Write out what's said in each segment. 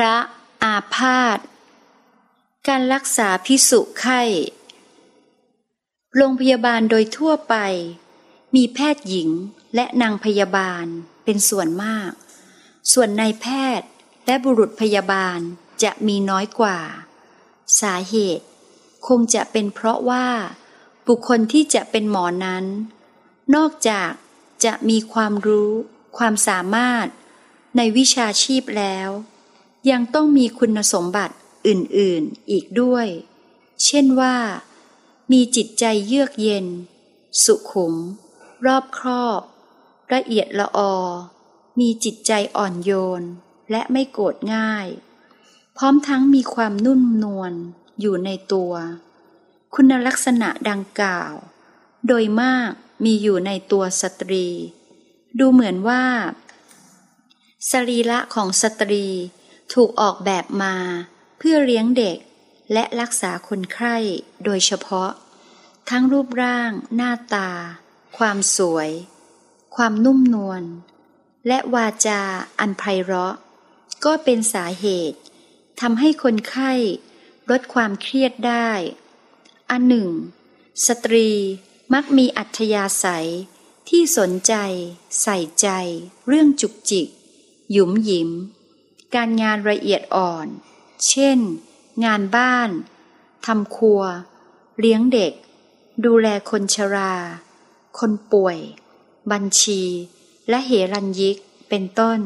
ระอาพาธการรักษาพิสุไข้ โรงพยาบาลโดยทั่วไป มีแพทย์หญิงและนางพยาบาลเป็นส่วนมาก ส่วนนายแพทย์และบุรุษพยาบาลจะมีน้อยกว่า สาเหตุ คงจะเป็นเพราะว่า บุคคลที่จะเป็นหมอนั้น นอกจากจะมีความรู้ ความสามารถในวิชาชีพแล้ว ยังต้องมีคุณสมบัติอื่นๆอีกด้วย เช่นว่า มีจิตใจเยือกเย็น สุขุม รอบครอบ ละเอียดละออ มีจิตใจอ่อนโยน และไม่โกรธง่าย พร้อมทั้งมีความนุ่มนวลอยู่ในตัว คุณลักษณะดังกล่าว โดยมากมีอยู่ในตัวสตรี ดูเหมือนว่า สรีระของสตรี ถูกออกแบบมาเพื่อเลี้ยงเด็กและรักษาคนไข้โดยเฉพาะ ทั้งรูปร่าง หน้าตา ความสวย ความนุ่มนวล และวาจาอันไพเราะ ก็เป็นสาเหตุทำให้คนไข้ลดความเครียดได้ อันหนึ่ง สตรีมักมีอัธยาศัยที่สนใจ ใส่ใจ เรื่องจุกจิก หยุมหยิม การงานละเอียดอ่อน เช่น งานบ้าน ทำครัว เลี้ยงเด็ก ดูแลคนชรา คนป่วย บัญชี และเหรัญยิก เป็นต้น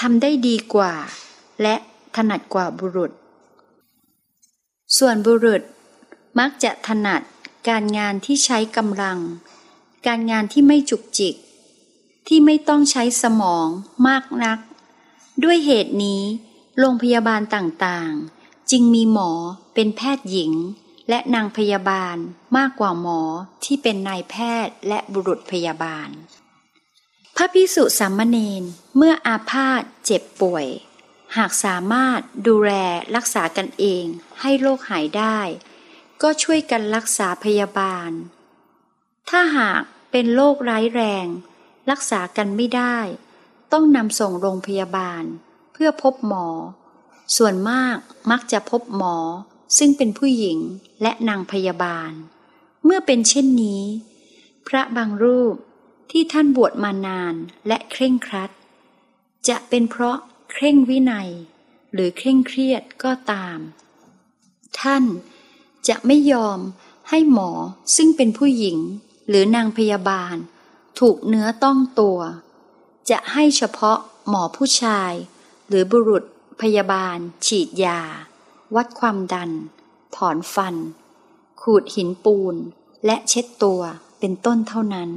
ทำได้ดีกว่า และถนัดกว่าบุรุษ ส่วนบุรุษมักจะถนัดการงานที่ใช้กำลัง การงานที่ไม่จุกจิก ที่ไม่ต้องใช้สมองมากนัก ด้วยเหตุนี้ โรงพยาบาลต่างๆ จึงมีหมอเป็นแพทย์หญิง และนางพยาบาลมากกว่าหมอที่เป็นนายแพทย์และบุรุษพยาบาล พระพิสุสามเณรเมื่ออาพาธเจ็บป่วย หากสามารถดูแลรักษากันเองให้โรคหายได้ ก็ช่วยกันรักษาพยาบาล ถ้าหากเป็นโรคร้ายแรง รักษากันไม่ได้ ต้องนำส่งโรงพยาบาล เพื่อพบหมอ ส่วนมากมักจะพบหมอ ซึ่งเป็นผู้หญิงและนางพยาบาล เมื่อเป็นเช่นนี้ พระบางรูปที่ท่านบวชมานานและเคร่งครัด จะเป็นเพราะเคร่งวินัย หรือเคร่งเครียดก็ตาม ท่านจะไม่ยอมให้หมอซึ่งเป็นผู้หญิงหรือนางพยาบาล ถูกเนื้อต้องตัว จะให้เฉพาะหมอผู้ชาย หรือบุรุษพยาบาล ฉีดยา วัดความดัน ถอนฟัน ขูดหินปูน และเช็ดตัวเป็นต้นเท่านั้น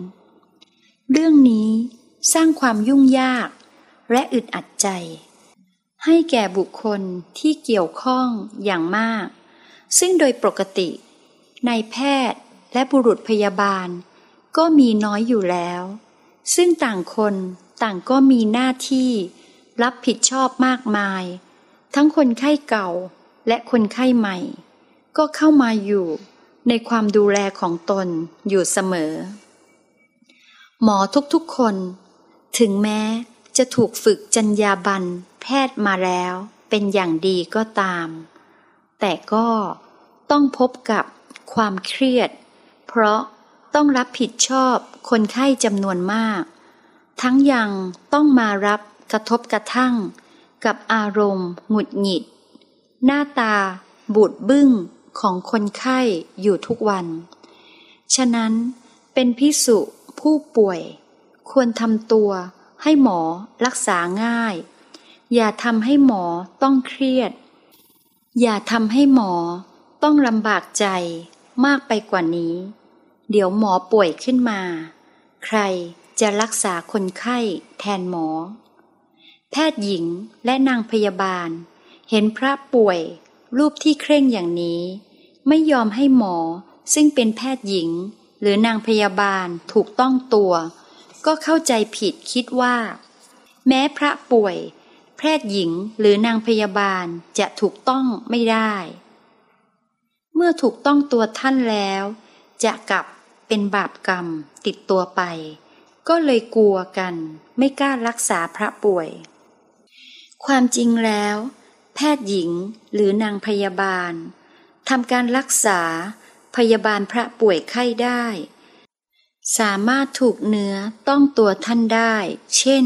เรื่องนี้สร้างความยุ่งยาก และอึดอัดใจ ให้แก่บุคคลที่เกี่ยวข้องอย่างมาก ซึ่งโดยปกตินายแพทย์และบุรุษพยาบาล ก็มีน้อยอยู่แล้ว ซึ่งต่างคน ต่างก็มีหน้าที่รับผิดชอบมากมาย ทั้งคนไข้เก่าและคนไข้ใหม่ ก็เข้ามาอยู่ในความดูแลของตนอยู่เสมอ หมอทุกๆคน ถึงแม้จะถูกฝึกจรรยาบรรณแพทย์มาแล้วเป็นอย่างดีก็ตาม แต่ก็ต้องพบกับความเครียด เพราะต้องรับผิดชอบคนไข้จำนวนมาก ทั้งยังต้องมารับกระทบกระทั่ง กับอารมณ์หงุดหงิด หน้าตา บูดบึ้งของคนไข้อยู่ทุกวัน ฉะนั้นเป็นพิสุผู้ป่วย ควรทำตัวให้หมอรักษาง่าย อย่าทำให้หมอต้องเครียด อย่าทำให้หมอต้องลำบากใจมากไปกว่านี้ เดี๋ยวหมอป่วยขึ้นมา ใคร จะรักษาคนไข้แทนหมอ แพทย์หญิงและนางพยาบาล เห็นพระป่วย รูปที่เคร่งอย่างนี้ ไม่ยอมให้หมอซึ่งเป็นแพทย์หญิง หรือนางพยาบาลถูกต้องตัว ก็เข้าใจผิดคิดว่า แม้พระป่วย แพทย์หญิงหรือนางพยาบาลจะถูกต้องไม่ได้ เมื่อถูกต้องตัวท่านแล้ว จะกลับเป็นบาปกรรมติดตัวไป ก็เลยกลัวกันไม่กล้ารักษาพระป่วย ความจริงแล้ว แพทย์หญิงหรือนางพยาบาลทำการรักษาพยาบาลพระป่วยไข้ได้ สามารถถูกเนื้อต้องตัวท่านได้ เช่น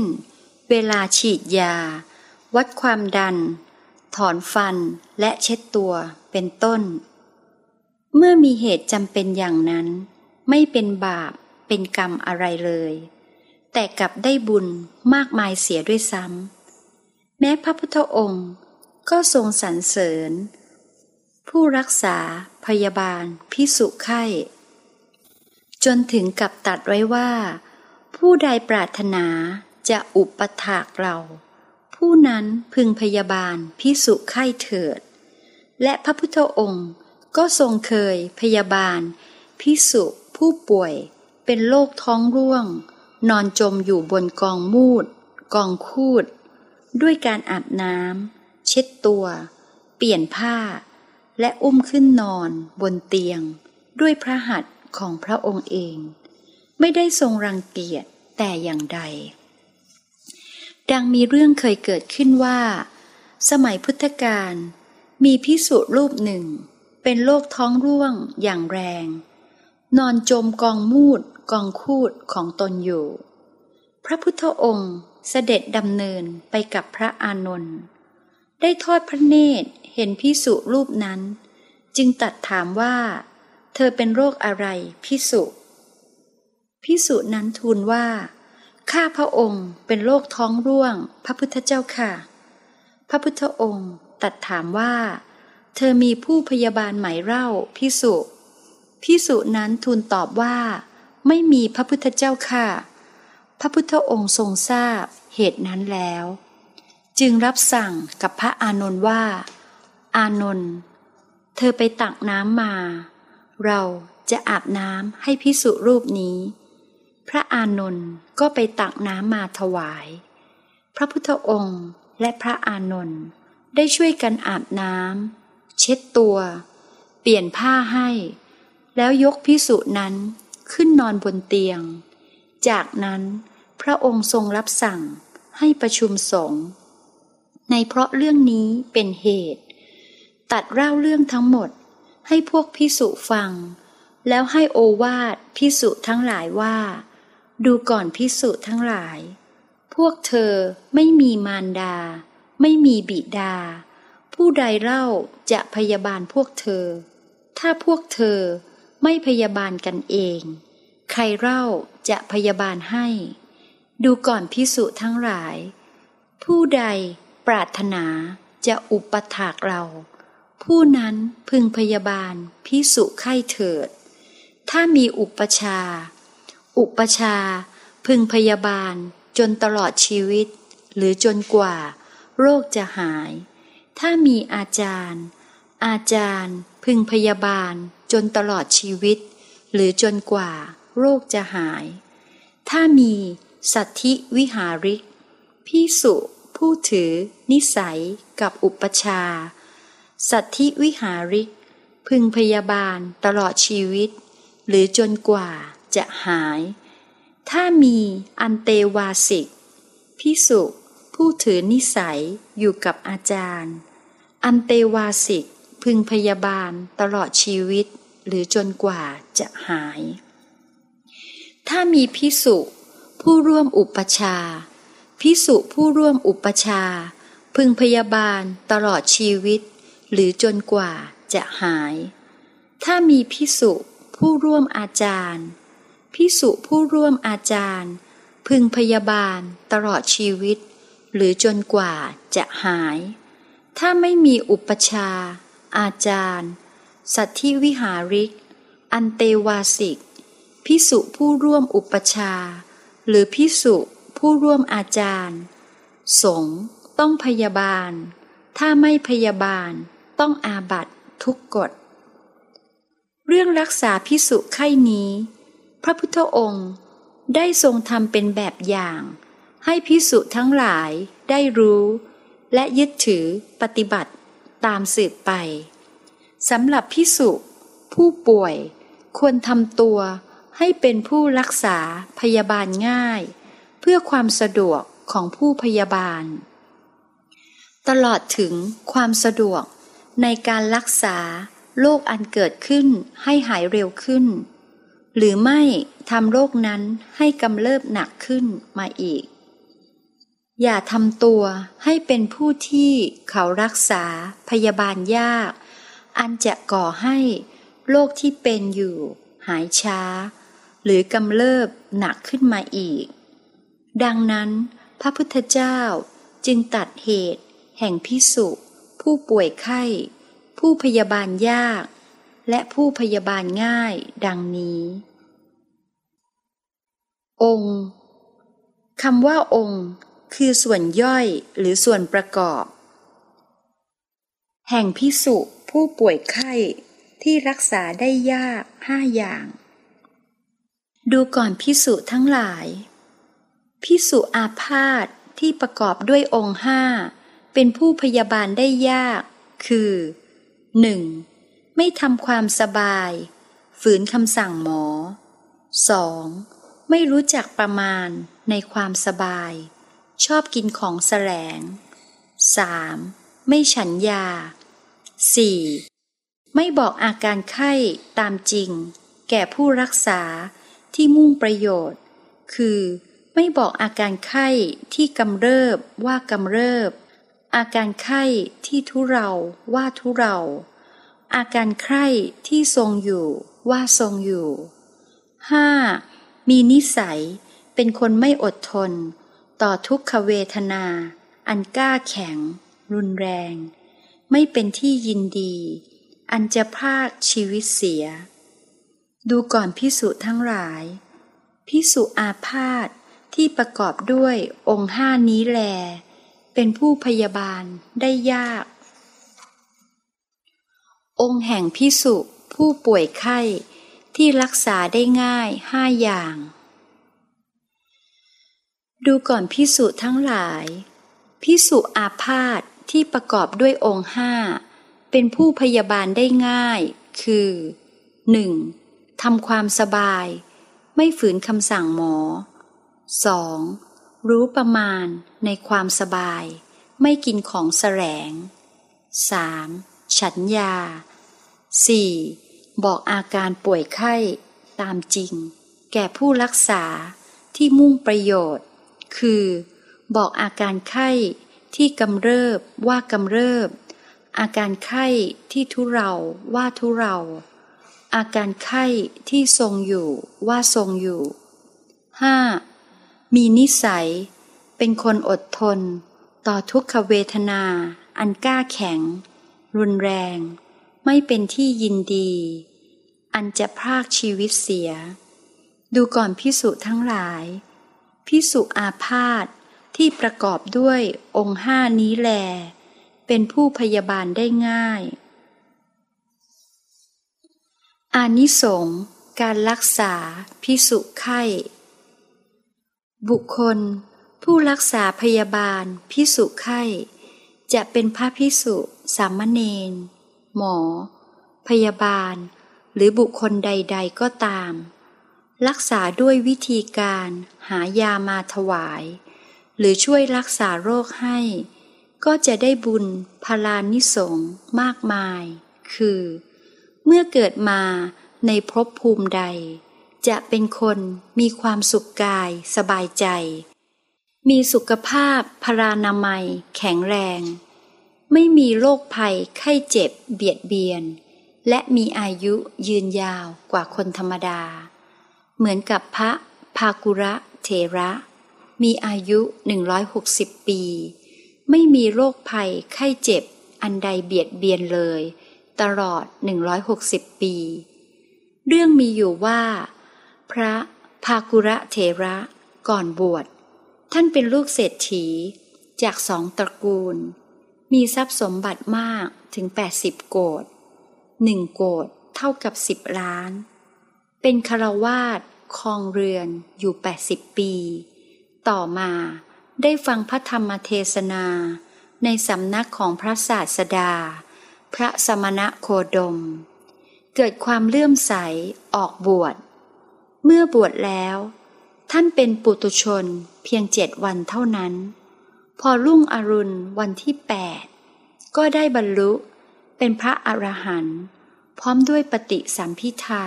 เวลาฉีดยา วัดความดัน ถอนฟันและเช็ดตัวเป็นต้น เมื่อมีเหตุจำเป็นอย่างนั้น ไม่เป็นบาปเป็นกรรมอะไรเลย แต่กลับได้บุญมากมายเสียด้วยซ้ำ แม้พระพุทธองค์ก็ทรงสรรเสริญ ผู้รักษาพยาบาลพิสุไข้ จนถึงกับตัดไว้ว่า ผู้ใดปรารถนาจะอุปถากเรา ผู้นั้นพึงพยาบาลพิสุไข้เถิด และพระพุทธองค์ก็ทรงเคยพยาบาลพิสุผู้ป่วยเป็นโรคท้องร่วง นอนจมอยู่บนกองมูด กองคูด ด้วยการอาบน้ำเช็ดตัว เปลี่ยนผ้า และอุ้มขึ้นนอนบนเตียง ด้วยพระหัตถ์ของพระองค์เอง ไม่ได้ทรงรังเกียจแต่อย่างใด ดังมีเรื่องเคยเกิดขึ้นว่า สมัยพุทธกาลมีพิสุรูปหนึ่ง เป็นโรคท้องร่วงอย่างแรง นอนจมกองมูดกองคูดของตนอยู่ พระพุทธองค์เสด็จดำเนินไปกับพระอานนท์ได้ทอดพระเนตรเห็นพิสุรูปนั้น จึงตัดถามว่า เธอเป็นโรคอะไรพิสุพิสุนั้นทูลว่า ข้าพระองค์เป็นโรคท้องร่วง พระพุทธเจ้าค่ะ พระพุทธองค์ตัดถามว่า เธอมีผู้พยาบาลไหมเล่าพิสุ พิสุนั้นทูลตอบว่า ไม่มีพระพุทธเจ้าค่ะ พระพุทธองค์ทรงทราบเหตุนั้นแล้ว จึงรับสั่งกับพระอานนท์ว่า อานนท์เธอไปตักน้ำมา เราจะอาบน้ำให้พิสุรูปนี้ พระอานนท์ก็ไปตักน้ำมาถวาย พระพุทธองค์และพระอานนท์ได้ช่วยกันอาบน้ำเช็ดตัว เปลี่ยนผ้าให้ แล้วยกพิสุนั้นขึ้นนอนบนเตียง จากนั้นพระองค์ทรงรับสั่งให้ประชุมสงฆ์ในเพราะเรื่องนี้เป็นเหตุ ตัดเล่าเรื่องทั้งหมดให้พวกพิสุฟัง แล้วให้โอวาทพิสุทั้งหลายว่า ดูก่อนพิสุทั้งหลาย พวกเธอไม่มีมารดา ไม่มีบิดา ผู้ใดเล่าจะพยาบาลพวกเธอ ถ้าพวกเธอ ไม่พยาบาลกันเอง ใครเล่าจะพยาบาลให้ ดูก่อนพิสุทั้งหลาย ผู้ใดปรารถนาจะอุปถากเรา ผู้นั้นพึงพยาบาลพิสุไข้เถิด ถ้ามีอุปชา อุปชาพึงพยาบาลจนตลอดชีวิต หรือจนกว่า โรคจะหาย ถ้ามีอาจารย์ อาจารย์พึงพยาบาล จนตลอดชีวิต หรือจนกว่าโรคจะหาย ถ้ามีสัตธิวิหาริกพิสุผู้ถือ นิสัยกับอุปชา สัตธิวิหาริก พึงพยาบาลตลอดชีวิต หรือจนกว่าจะหาย ถ้ามีอันเตวาสิกพิสุผู้ถือนิสัยอยู่กับอาจารย์ อันเตวาสิกพึงพยาบาลตลอดชีวิต หรือจนกว่าจะหาย ถ้ามีพิสุผู้ร่วมอุปชา พิสุผู้ร่วมอุปชา พึงพยาบาลตลอดชีวิต หรือจนกว่าจะหาย ถ้ามีพิสุผู้ร่วมอาจารย์ พิสุผู้ร่วมอาจารย์ พึงพยาบาลตลอดชีวิต หรือจนกว่าจะหาย ถ้าไม่มีอุปชา อาจารย์ สัตธิวิหาริก อันเตวาสิก พิสุผู้ร่วมอุปชา หรือพิสุผู้ร่วมอาจารย์ สงต้องพยาบาล ถ้าไม่พยาบาลต้องอาบัตทุกกฎ เรื่องรักษาพิสุไข้นี้ พระพุทธองค์ได้ทรงทำเป็นแบบอย่าง ให้พิสุทั้งหลายได้รู้ และยึดถือปฏิบัติตามสืบไป สำหรับพิสุผู้ป่วยควรทำตัวให้เป็นผู้รักษาพยาบาลง่าย เพื่อความสะดวกของผู้พยาบาล ตลอดถึงความสะดวกในการรักษาโรคอันเกิดขึ้นให้หายเร็วขึ้น หรือไม่ทำโรคนั้นให้กำเริบหนักขึ้นมาอีก อย่าทำตัวให้เป็นผู้ที่เขารักษาพยาบาลยาก อันจะก่อให้โรคที่เป็นอยู่หายช้า หรือกำเริบหนักขึ้นมาอีก ดังนั้น พระพุทธเจ้าจึงตัดเหตุ แห่งพิสุผู้ป่วยไข้ ผู้พยาบาลยาก และผู้พยาบาลง่ายดังนี้ องค์คำว่าองค์ คือส่วนย่อยหรือส่วนประกอบ แห่งพิสุ ผู้ป่วยไข้ที่รักษาได้ยากห้าอย่าง ดูก่อนพิสุทั้งหลายพิสุอาพาธที่ประกอบด้วยองค์ห้าเป็นผู้พยาบาลได้ยาก คือ 1. ไม่ทำความสบาย ฝืนคำสั่งหมอ 2. ไม่รู้จักประมาณในความสบาย ชอบกินของแสลง 3. ไม่ฉันยา 4. ไม่บอกอาการไข้ตามจริง แก่ผู้รักษาที่มุ่งประโยชน์ คือไม่บอกอาการไข้ที่กำเริบว่ากำเริบ อาการไข้ที่ทุเราว่าทุเรา อาการไข้ที่ทรงอยู่ว่าทรงอยู่ 5. มีนิสัยเป็นคนไม่อดทน ต่อทุกขเวทนา อันกล้าแข็ง รุนแรง ไม่เป็นที่ยินดี อันจะพากชีวิตเสีย ดูก่อนพิสุทั้งหลาย พิสุอาพาธที่ประกอบด้วยองค์ห้านี้แล เป็นผู้พยาบาลได้ยาก องค์แห่งพิสุผู้ป่วยไข้ที่รักษาได้ง่ายห้าอย่าง ดูก่อนพิสุทั้งหลาย พิสุอาพาธ ที่ประกอบด้วยองค์ห้าเป็นผู้พยาบาลได้ง่าย คือ 1. ทำความสบาย ไม่ฝืนคำสั่งหมอ 2. รู้ประมาณในความสบาย ไม่กินของแสลง 3. ฉันยา 4. บอกอาการป่วยไข้ตามจริง แก่ผู้รักษาที่มุ่งประโยชน์ คือ บอกอาการไข้ ที่กำเริบว่ากำเริบ อาการไข้ที่ทุเราว่าทุเรา อาการไข้ที่ทรงอยู่ว่าทรงอยู่ 5. มีนิสัย เป็นคนอดทน ต่อทุกขเวทนา อันกล้าแข็ง รุนแรง ไม่เป็นที่ยินดี อันจะพรากชีวิตเสีย ดูก่อนพิสุทั้งหลายพิสุอาพาธ ที่ประกอบด้วยองค์ห้านี้แล เป็นผู้พยาบาลได้ง่าย อานิสงส์การรักษาพิสุไข้ บุคคล ผู้รักษาพยาบาลพิสุไข้ จะเป็นพระพิสุสามเณรหมอ พยาบาล หรือบุคคลใด ๆก็ตาม รักษาด้วยวิธีการหายามาถวาย หรือช่วยรักษาโรคให้ ก็จะได้บุญพลานิสงมากมาย คือ เมื่อเกิดมาในภพภูมิใด จะเป็นคนมีความสุขกายสบายใจ มีสุขภาพพรานามัย แข็งแรง ไม่มีโรคภัยไข้เจ็บเบียดเบียน และมีอายุยืนยาวกว่าคนธรรมดา เหมือนกับพระภากุระเทระ มีอายุ 160 ปี ไม่มีโรคภัยไข้เจ็บ อันใดเบียดเบียนเลย ตลอด 160 ปี เรื่องมีอยู่ว่า พระภากุระเถระก่อนบวช ท่านเป็นลูกเศรษฐี จากสองตระกูล มีทรัพย์สมบัติมากถึง 80 โกดหนึ่งโกดเท่ากับสิบล้าน เป็นคารวาสคลองเรือนอยู่ 80 ปี ต่อมาได้ฟังพระธรรมเทศนา ในสำนักของพระศาสดา พระสมณะโคดม เกิดความเลื่อมใสออกบวช เมื่อบวชแล้ว ท่านเป็นปุตุชนเพียงเจ็ดวันเท่านั้น พอรุ่งอรุณวันที่แปดก็ได้บรรลุเป็นพระอรหันต์พร้อมด้วยปฏิสัมพิทา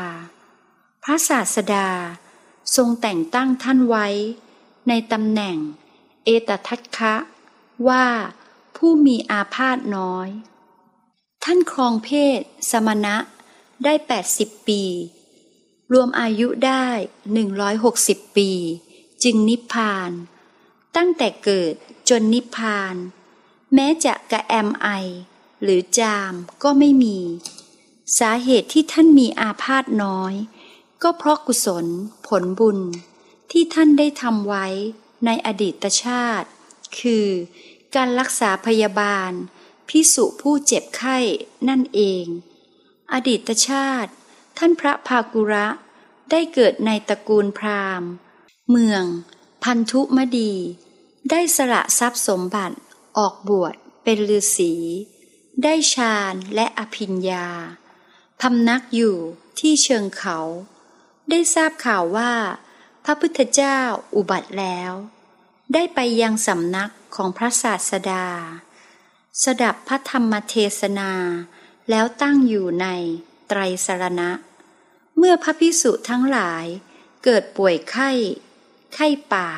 พระศาสดาทรงแต่งตั้งท่านไว้ ในตำแหน่ง เอตทัคคะว่า ผู้มีอาพาธน้อย ท่านครองเพศ สมณะได้ 80 ปี รวมอายุได้ 160 ปี จึงนิพพาน ตั้งแต่เกิดจนนิพพาน แม้จะกระแอมไอ หรือจามก็ไม่มี สาเหตุที่ท่านมีอาพาธน้อย ก็เพราะกุศลผลบุญ ที่ท่านได้ทำไว้ในอดีตชาติ คือ การรักษาพยาบาล พิสุผู้เจ็บไข้นั่นเอง อดีตชาติ ท่านพระภากุระได้เกิดในตระกูลพราหมณ์ เมือง พันธุมดี ได้สละทรัพย์สมบัติออกบวชเป็นฤาษีได้ฌานและอภิญญาพำนักอยู่ที่เชิงเขา ได้ทราบข่าวว่า พระพุทธเจ้าอุบัติแล้ว ได้ไปยังสำนักของพระศาสดา สดับพระธรรมเทศนา แล้วตั้งอยู่ในไตรสรณะ เมื่อพระพิสุทั้งหลายเกิดป่วยไข้ ไข้ป่า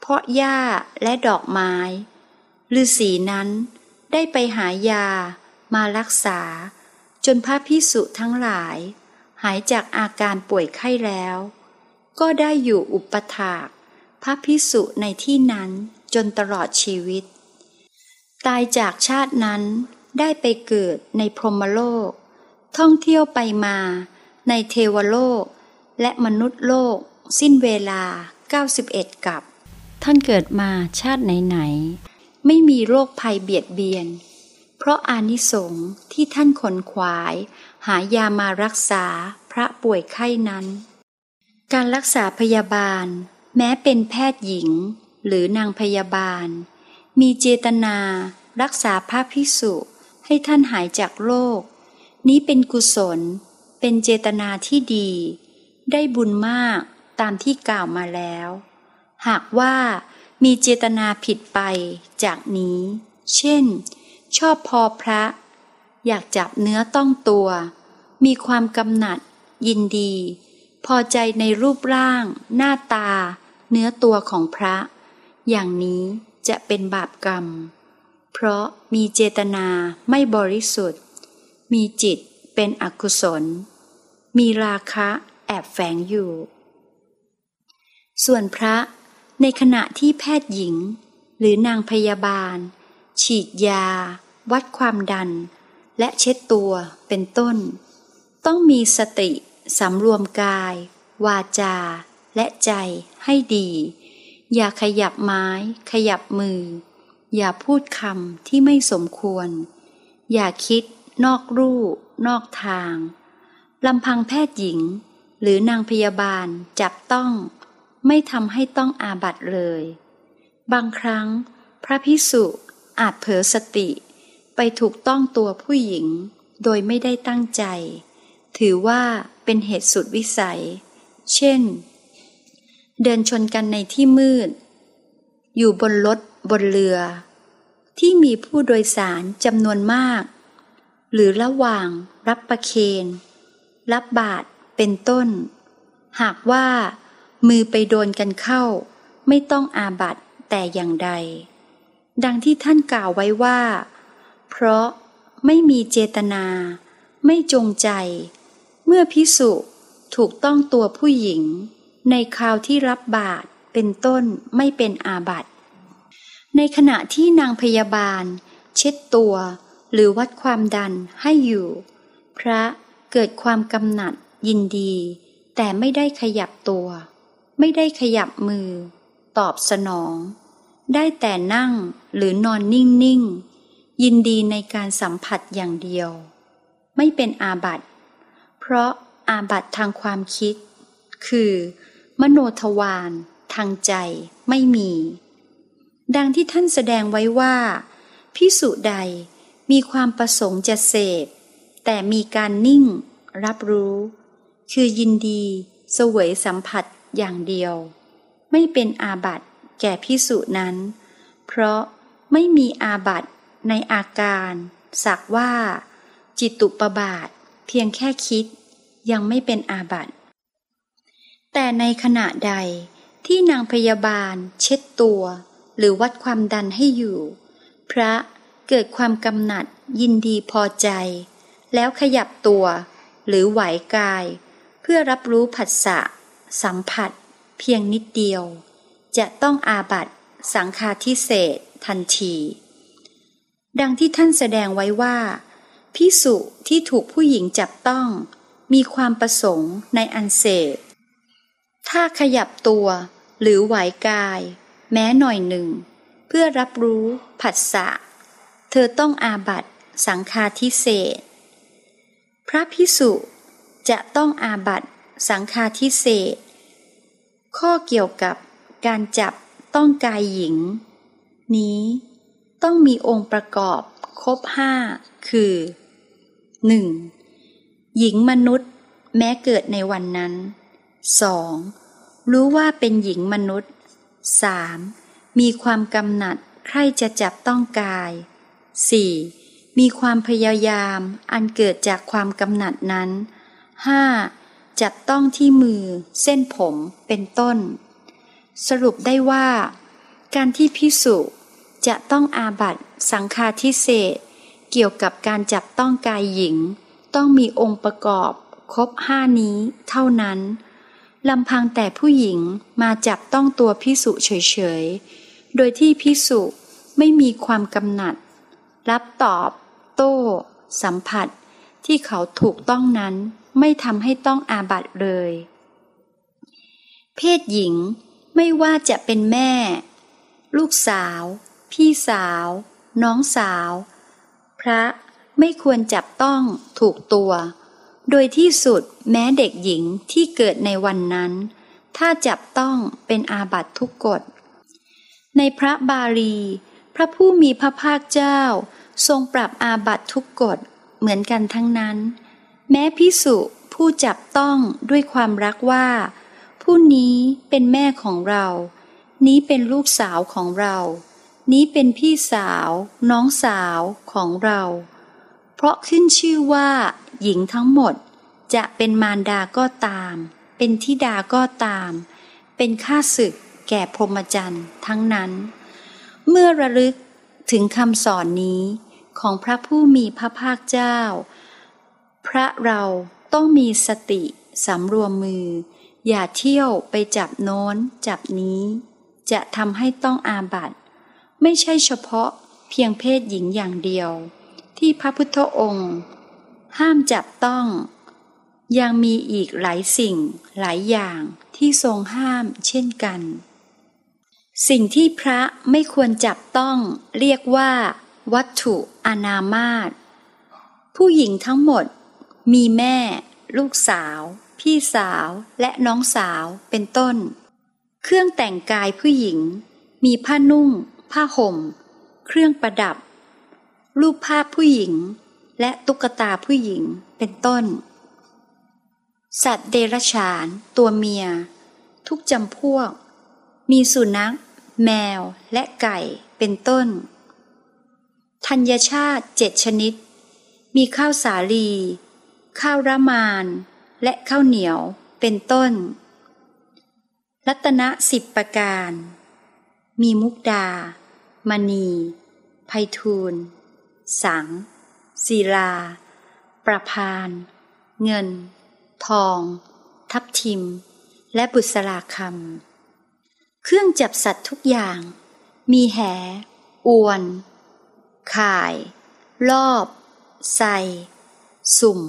เพราะหญ้าและดอกไม้ฤาษีนั้นได้ไปหายามารักษา จนพระพิสุทั้งหลาย หายจากอาการป่วยไข้แล้ว ก็ได้อยู่อุปถากพระพิสุในที่นั้นจนตลอดชีวิต ตายจากชาตินั้นได้ไปเกิดในพรหมโลก ท่องเที่ยวไปมาในเทวโลก และมนุษย์โลก สิ้นเวลา 91 กับ ท่านเกิดมาชาติไหนๆ ไม่มีโรคภัยเบียดเบียน เพราะอานิสงส์ที่ท่านขนขวาย หายามารักษาพระป่วยไข้นั้น การรักษาพยาบาล แม้เป็นแพทย์หญิง หรือนางพยาบาล มีเจตนา รักษาพระพิสุให้ท่านหายจากโรคนี้เป็นกุศล เป็นเจตนาที่ดี ได้บุญมากตามที่กล่าวมาแล้ว หากว่ามีเจตนาผิดไปจากนี้ เช่น ชอบพอพระ อยากจับเนื้อต้องตัว มีความกำหนัด ยินดี พอใจในรูปร่าง หน้าตา เนื้อตัวของพระ อย่างนี้จะเป็นบาปกรรม เพราะมีเจตนาไม่บริสุทธิ์ มีจิตเป็นอกุศล มีราคะแอบแฝงอยู่ ส่วนพระในขณะที่แพทย์หญิง หรือนางพยาบาล ฉีดยา วัดความดัน และเช็ดตัวเป็นต้น ต้องมีสติ สำรวมกาย วาจา และใจให้ดี อย่าขยับไม้ ขยับมือ อย่าพูดคำที่ไม่สมควร อย่าคิดนอกรูนอกทางลำพังแพทย์หญิง หรือนางพยาบาลจับต้อง ไม่ทำให้ต้องอาบัตเลย บางครั้ง พระพิสุอาจเผลอสติ ไปถูกต้องตัวผู้หญิง โดยไม่ได้ตั้งใจ ถือว่าเป็นเหตุสุดวิสัย เช่น เดินชนกันในที่มืด อยู่บนรถบนเรือ ที่มีผู้โดยสารจำนวนมาก หรือระหว่างรับประเคน รับบาทเป็นต้น หากว่ามือไปโดนกันเข้า ไม่ต้องอาบัตแต่อย่างใด ดังที่ท่านกล่าวไว้ว่า เพราะไม่มีเจตนา ไม่จงใจ เมื่อพิสุถูกต้องตัวผู้หญิง ในคราวที่รับบาตรเป็นต้นไม่เป็นอาบัติในขณะที่นางพยาบาล เช็ดตัว หรือวัดความดันให้อยู่ พระเกิดความกำหนัดยินดี แต่ไม่ได้ขยับตัว ไม่ได้ขยับมือ ตอบสนอง ได้แต่นั่งหรือนอนนิ่ง ๆ ยินดีในการสัมผัสอย่างเดียว ไม่เป็นอาบัติ เพราะอาบัติทางความคิด คือ มโนทวารทางใจไม่มี ดังที่ท่านแสดงไว้ว่า พิสุใดมีความประสงค์จะเสพ แต่มีการนิ่ง รับรู้ คือยินดีเสวยสัมผัสอย่างเดียว ไม่เป็นอาบัติแก่พิสุนั้น เพเพราะไม่มีอาบัตในอาการ สักว่า จิตตุปบาท เพียงแค่คิดยังไม่เป็นอาบัติ แต่ในขณะใดที่นางพยาบาล เช็ดตัว หรือวัดความดันให้อยู่ พระเกิดความกำหนัดยินดีพอใจ แล้วขยับตัว หรือไหวกาย เพื่อรับรู้ผัสสะ สัมผัส เพียงนิดเดียว จะต้องอาบัตสังฆาทิเศษทันที ดังที่ท่านแสดงไว้ว่า พิสุที่ถูกผู้หญิงจับต้อง มีความประสงค์ในอันเสพถ้าขยับตัวหรือไหวกาย แม้หน่อยหนึ่ง เพื่อรับรู้ผัสสะ เธอต้องอาบัตสังฆาทิเศษพระพิสุจะต้องอาบัตสังฆาทิเศษข้อเกี่ยวกับการจับต้องกายหญิง นี้ต้องมีองค์ประกอบครบห้าคือ 1. หญิงมนุษย์แม้เกิดในวันนั้น 2. รู้ว่าเป็นหญิงมนุษย์ 3. มีความกำหนัดใครจะจับต้องกาย 4. มีความพยายามอันเกิดจากความกำหนัดนั้น 5. จับต้องที่มือเส้นผมเป็นต้น สรุปได้ว่า การที่พิสุจะต้องอาบัตสังฆาทิเศษ เกี่ยวกับการจับต้องกายหญิง ต้องมีองค์ประกอบ ครบห้านี้เท่านั้นลำพังแต่ผู้หญิงมาจับต้องตัวพิสุเฉยๆ โดยที่พิสุไม่มีความกำหนัด รับตอบ โต้ สัมผัส ที่เขาถูกต้องนั้นไม่ทำให้ต้องอาบัตเลย เพศหญิงไม่ว่าจะเป็นแม่ ลูกสาว พี่สาว น้องสาว ระไม่ควรจับต้องถูกตัว โดยที่สุดแม้เด็กหญิงที่เกิดในวันนั้น ถ้าจับต้องเป็นอาบัตทุกกฎ ในพระบาลี พระผู้มีพระภาคเจ้า ทรงปรับอาบัตทุกกฎเหมือนกันทั้งนั้น แม้พิสุผู้จับต้องด้วยความรักว่า ผู้นี้เป็นแม่ของเรา นี้เป็นลูกสาวของเรา นี้เป็นพี่สาว น้องสาวของเรา เพราะขึ้นชื่อว่า หญิงทั้งหมด จะเป็นมารดาก็ตาม เป็นทิดาก็ตาม เป็นข้าศึกแก่พรหมจรรย์ทั้งนั้น เมื่อระลึกถึงคำสอนนี้ของพระผู้มีพระภาคเจ้า พระเราต้องมีสติสำรวมมือ อย่าเที่ยวไปจับโน้นจับนี้ จะทำให้ต้องอาบัต ไม่ใช่เฉพาะเพียงเพศหญิงอย่างเดียว ที่พระพุทธองค์ ห้ามจับต้อง ยังมีอีกหลายสิ่งหลายอย่างที่ทรงห้ามเช่นกัน สิ่งที่พระไม่ควรจับต้องเรียกว่า วัตถุอนามาตผู้หญิงทั้งหมดมีแม่ ลูกสาว พี่สาวและน้องสาวเป็นต้น เครื่องแต่งกายผู้หญิง มีผ้านุ่ง ผ้าห่ม เครื่องประดับ รูปภาพผู้หญิง และตุ๊กตาผู้หญิงเป็นต้น สัตว์เดรัจฉาน ตัวเมีย ทุกจำพวก มีสุนัข แมวและไก่เป็นต้น ธัญชาติเจ็ดชนิด มีข้าวสาลี ข้าวรามาน และข้าวเหนียวเป็นต้น รัตนะสิบประการ มีมุกดา มณีไพฑูรย์สัง ศิลา ประพาน เงิน ทอง ทับทิม และบุษราคำ เครื่องจับสัตว์ทุกอย่าง มีแห อวน ข่าย รอบ ใส่สุ่ม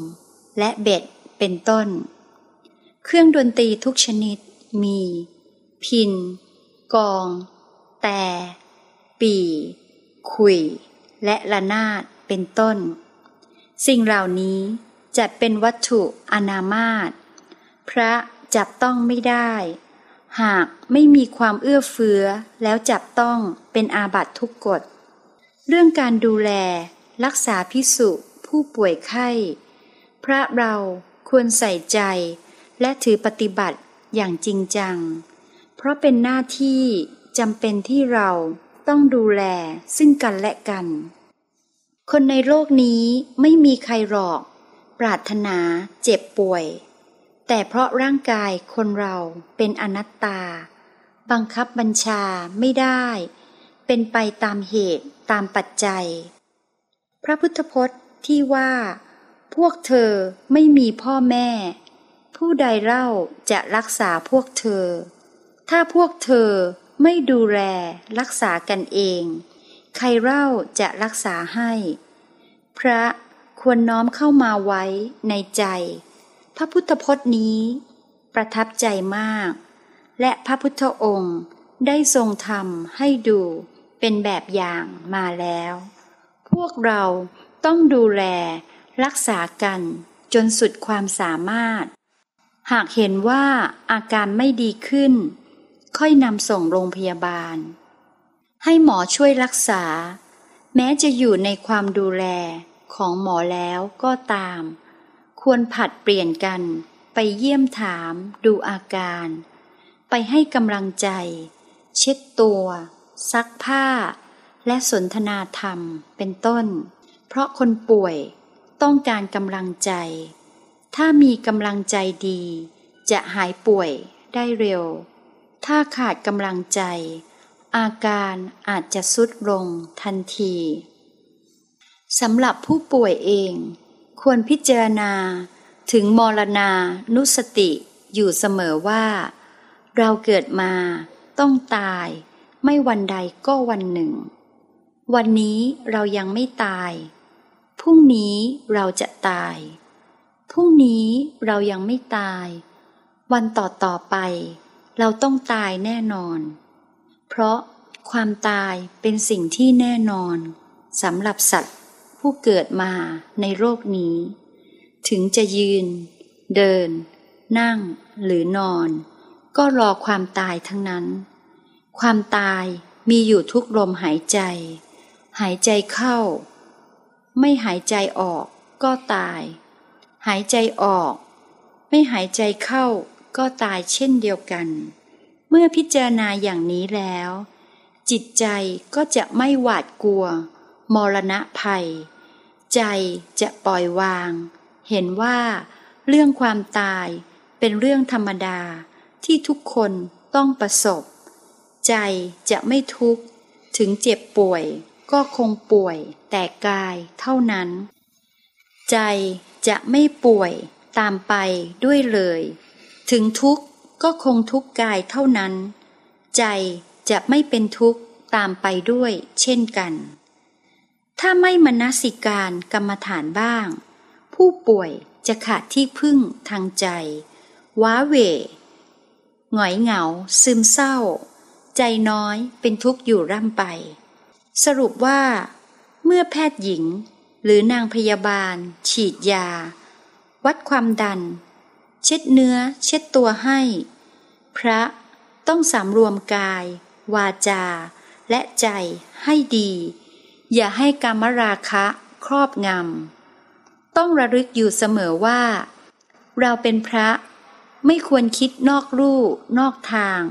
และเบ็ด เป็นต้น เครื่องดนตรีทุกชนิด มี พิน กอง แต่ ปีขุย และละนาดเป็นต้น สิ่งเหล่านี้จะเป็นวัตถุอนามาตพระจับต้องไม่ได้ หากไม่มีความเอื้อเฟื้อแล้วจับต้องเป็นอาบัตทุกกฎ เรื่องการดูแลรักษาพิสุผู้ป่วยไข้ พระเราควรใส่ใจและถือปฏิบัติอย่างจริงจัง เพราะเป็นหน้าที่ จำเป็นที่เราต้องดูแลซึ่งกันและกัน คนในโลกนี้ไม่มีใครหรอก ปรารถนาเจ็บป่วย แต่เพราะร่างกายคนเราเป็นอนัตตา บังคับบัญชาไม่ได้ เป็นไปตามเหตุตามปัจจัย พระพุทธพจน์ที่ว่า พวกเธอไม่มีพ่อแม่ ผู้ใดเล่าจะรักษาพวกเธอ ถ้าพวกเธอ ไม่ดูแลรักษากันเอง ใครเล่าจะรักษาให้ พระควรน้อมเข้ามาไว้ในใจ พระพุทธพจน์นี้ ประทับใจมาก และพระพุทธองค์ได้ทรงทำให้ดูเป็นแบบอย่างมาแล้ว พวกเราต้องดูแลรักษากันจนสุดความสามารถ หากเห็นว่าอาการไม่ดีขึ้น ค่อยนำส่งโรงพยาบาล ให้หมอช่วยรักษา แม้จะอยู่ในความดูแลของหมอแล้วก็ตาม ควรผัดเปลี่ยนกันไปเยี่ยมถามดูอาการ ไปให้กำลังใจ เช็ดตัว ซักผ้า และสนทนาธรรมเป็นต้น เพราะคนป่วยต้องการกำลังใจ ถ้ามีกำลังใจดี จะหายป่วยได้เร็ว ถ้าขาดกำลังใจ อาการอาจจะสุดลงทันทีสำหรับผู้ป่วยเอง ควรพิจารณาถึงมรณานุสติอยู่เสมอว่า เราเกิดมาต้องตาย ไม่วันใดก็วันหนึ่ง วันนี้เรายังไม่ตาย พรุ่งนี้เราจะตาย พรุ่งนี้เรายังไม่ตาย วันต่อต่อไป เราต้องตายแน่นอน เพราะความตายเป็นสิ่งที่แน่นอนสำหรับสัตว์ผู้เกิดมาในโลกนี้ ถึงจะยืน เดิน นั่งหรือนอน ก็รอความตายทั้งนั้น ความตายมีอยู่ทุกลมหายใจ หายใจเข้า ไม่หายใจออกก็ตาย หายใจออก ไม่หายใจเข้า ก็ตายเช่นเดียวกัน เมื่อพิจารณาอย่างนี้แล้ว จิตใจก็จะไม่หวาดกลัว มรณะภัย ใจจะปล่อยวาง เห็นว่าเรื่องความตายเป็นเรื่องธรรมดาที่ทุกคนต้องประสบ ใจจะไม่ทุกข์ ถึงเจ็บป่วยก็คงป่วยแต่กายเท่านั้น ใจจะไม่ป่วยตามไปด้วยเลย ถึงทุกข์ก็คงทุกข์กายเท่านั้น ใจจะไม่เป็นทุกข์ตามไปด้วยเช่นกัน ถ้าไม่มนสิการกรรมฐานบ้าง ผู้ป่วยจะขาดที่พึ่งทางใจ ว้าเหวหงอยเหงา ซึมเศร้า ใจน้อยเป็นทุกข์อยู่ร่ำไป สรุปว่า เมื่อแพทย์หญิง หรือนางพยาบาล ฉีดยา วัดความดัน เช็ดเนื้อ เช็ดตัวให้ พระต้องสำรวมกาย วาจา และใจให้ดี อย่าให้กรรมราคะครอบงำ ต้องระลึกอยู่เสมอว่า เราเป็นพระไม่ควรคิดนอกรูนอกทาง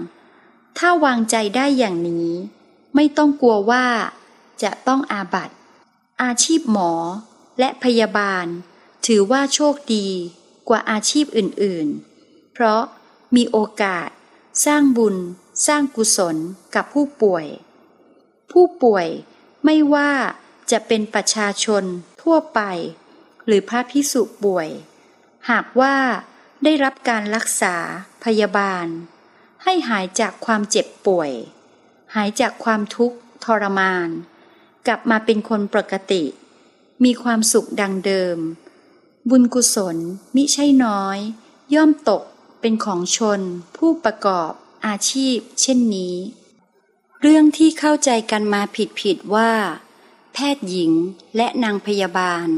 ถ้าวางใจได้อย่างนี้ ไม่ต้องกลัวว่าจะต้องอาบัตอาชีพหมอและพยาบาล ถือว่าโชคดี กว่าอาชีพอื่นๆ เพราะมีโอกาส สร้างบุญ สร้างกุศลกับผู้ป่วย ผู้ป่วยไม่ว่าจะเป็นประชาชนทั่วไป หรือพระพิสุป่วย หากว่าได้รับการรักษาพยาบาล ให้หายจากความเจ็บป่วย หายจากความทุกข์ทรมาน กลับมาเป็นคนปกติ มีความสุขดังเดิม บุญกุศลมิใช่น้อย ย่อมตกเป็นของชน ผู้ประกอบอาชีพ เช่นนี้ เรื่องที่เข้าใจกันมาผิดๆว่า แพทย์หญิงและนางพยาบาล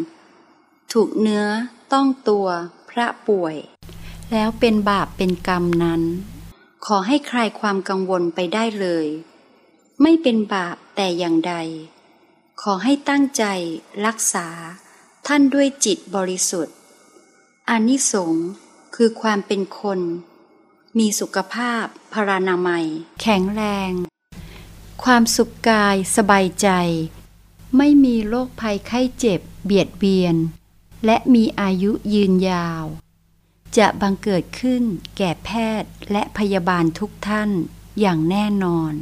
ถูกเนื้อต้องตัวพระป่วย แล้วเป็นบาปเป็นกรรมนั้น ขอให้คลายความกังวลไปได้เลย ไม่เป็นบาปแต่อย่างใด ขอให้ตั้งใจรักษา ท่านด้วยจิตบริสุทธิ์อานิสงส์คือความเป็นคน มีสุขภาพพรานามัย แข็งแรง ความสุขกายสบายใจ ไม่มีโรคภัยไข้เจ็บ เบียดเบียน และมีอายุยืนยาว จะบังเกิดขึ้นแก่แพทย์และพยาบาลทุกท่านอย่างแน่นอน